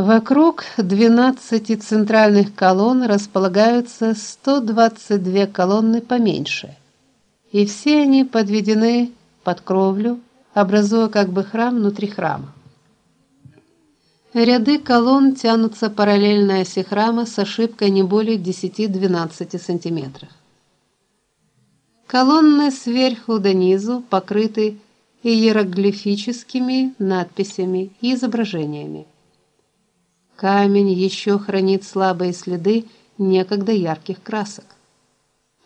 Вокруг 12 центральных колонн располагаются 122 колонны поменьше, и все они подведены под кровлю, образуя как бы храм внутри храма. Ряды колонн тянутся параллельно оси храма с ошибкой не более 10-12 см. Колонны сверху до низу покрыты иероглифическими надписями и изображениями. Камень еще хранит слабые следы некогда ярких красок.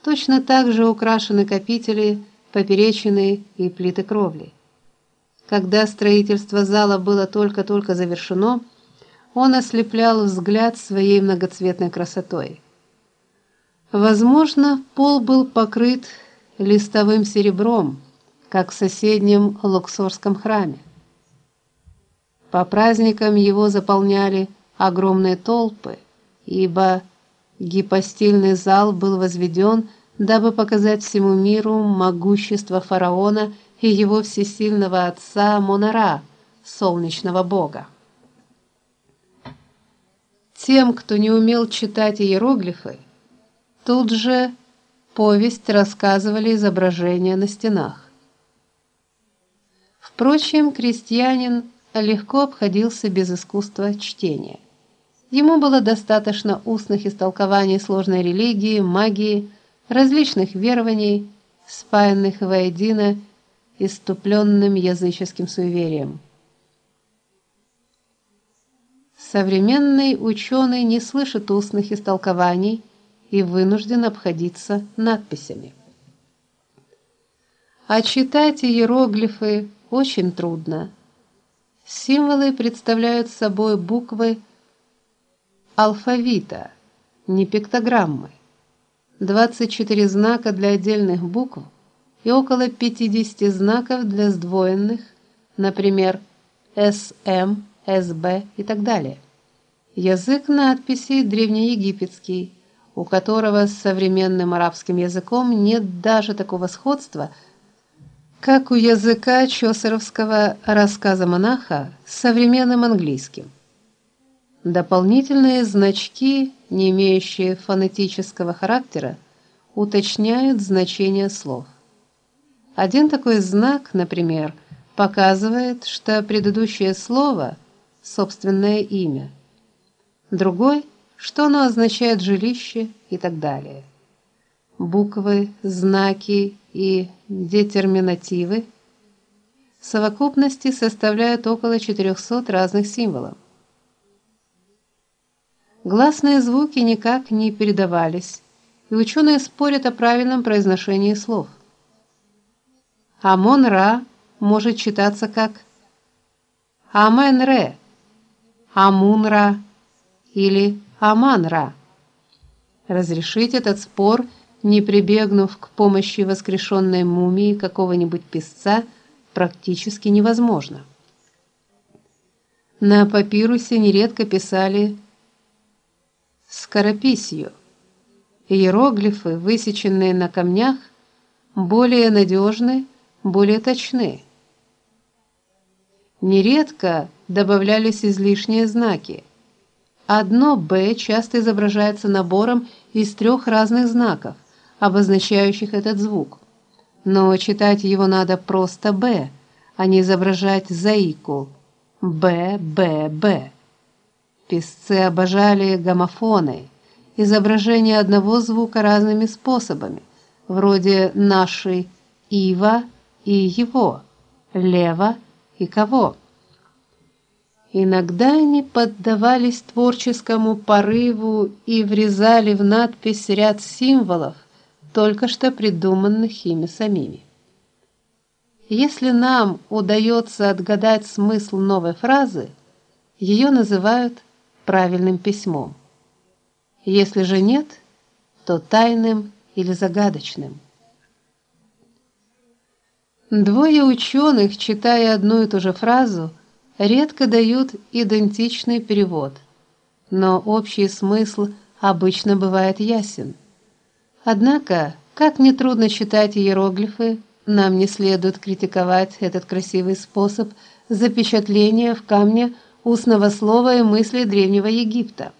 Точно так же украшены капители, поперечины и плиты кровли. Когда строительство зала было только-только завершено, он ослеплял взгляд своей многоцветной красотой. Возможно, пол был покрыт листовым серебром, как в соседнем Луксорском храме. По праздникам его заполняли огромные толпы, ибо гипостильный зал был возведен, дабы показать всему миру могущество фараона и его всесильного отца Монара, солнечного бога. Тем, кто не умел читать иероглифы, тут же повесть рассказывали изображения на стенах. Впрочем, крестьянин легко обходился без искусства чтения. Ему было достаточно устных истолкований сложной религии, магии, различных верований, спаянных воедино иступленным языческим суеверием. Современный ученый не слышит устных истолкований и вынужден обходиться надписями. А читать иероглифы очень трудно. Символы представляют собой буквы алфавита, не пиктограммы. 24 знака для отдельных букв и около 50 знаков для сдвоенных, например, СМ, СБ и так далее. Язык надписей древнеегипетский, у которого с современным арабским языком нет даже такого сходства, как у языка чосеровского рассказа монаха с современным английским. Дополнительные значки, не имеющие фонетического характера, уточняют значение слов. Один такой знак, например, показывает, что предыдущее слово собственное имя. Другой, что оно означает жилище и так далее. Буквы, знаки и детерминативы в совокупности составляют около 400 разных символов. Гласные звуки никак не передавались, и ученые спорят о правильном произношении слов. Амон-Ра может читаться как Амен-Ре, Амун-Ра или Аман-Ра. Разрешить этот спор, не прибегнув к помощи воскрешенной мумии какого-нибудь писца, практически невозможно. На папирусе нередко писали скорописью. Иероглифы, высеченные на камнях, более надежны более точны. Нередко добавлялись излишние знаки. Одно Б часто изображается набором из трех разных знаков, обозначающих этот звук. Но читать его надо просто Б, а не изображать заику Б Б Б. Писцы обожали гомофоны, изображение одного звука разными способами, вроде нашей ива и его, лево и кого. Иногда они поддавались творческому порыву и врезали в надпись ряд символов, только что придуманных ими самими. Если нам удается отгадать смысл новой фразы, ее называют правильным письмом. Если же нет, то тайным или загадочным. Двое ученых, читая одну и ту же фразу, редко дают идентичный перевод, но общий смысл обычно бывает ясен. Однако, как не трудно читать иероглифы, нам не следует критиковать этот красивый способ запечатления в камне устного слова и мысли древнего Египта.